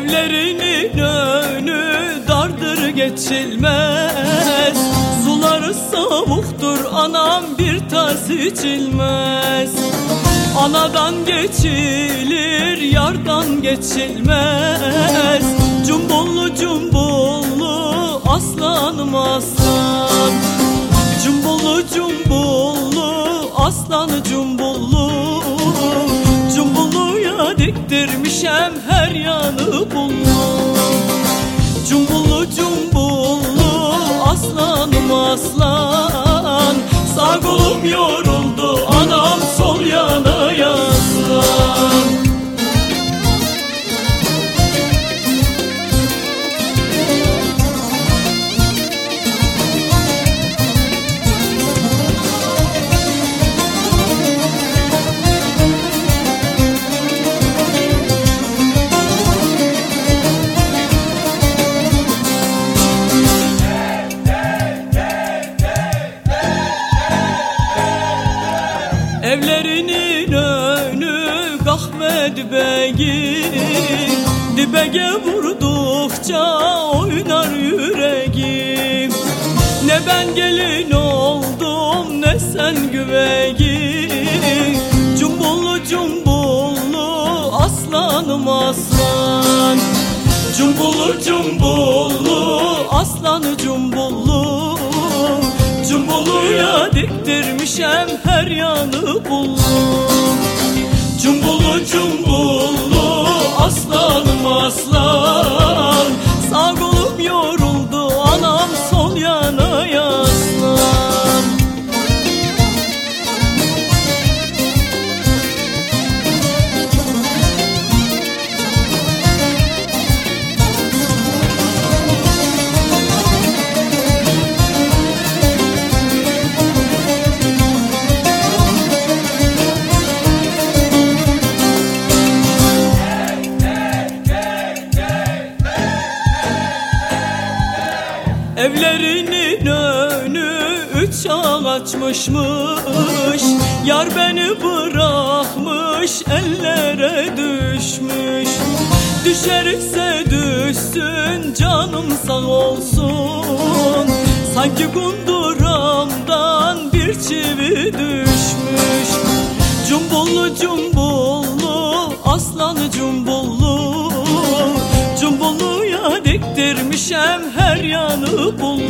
Evlerinin önü dardır geçilmez. Suları savuktur anam bir tas içilmez. Anadan geçilir yardan geçilmez. Cumbullu cumbullu aslanım aslan? Cumbullu cumbullu aslan cumbullu Yoruldu anam sol yana yaslan Evlerinin önü kahve beyi Dibege vurdukça oynar yüreğim Ne ben gelin oldum ne sen güveyim Cumbullu cumbullu aslanım aslan. Cumbullu cumbullu aslanı cumbullu Cumbuluya diktirmişem her yanı bullu Evlerinin önü üç ağaçmışmış Yar beni bırakmış ellere düşmüş. Düşerse düşsün canım sağ olsun. Sanki kunduramdan bir çivi düşmüş. Cumbullu cumbullu Cumbulluya diktirmişem